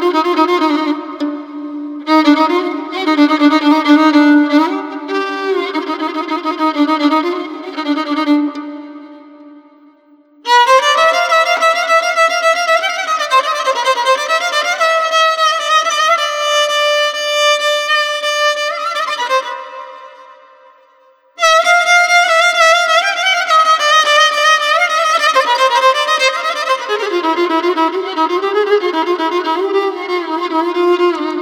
¡No, no, no, no! Thank you.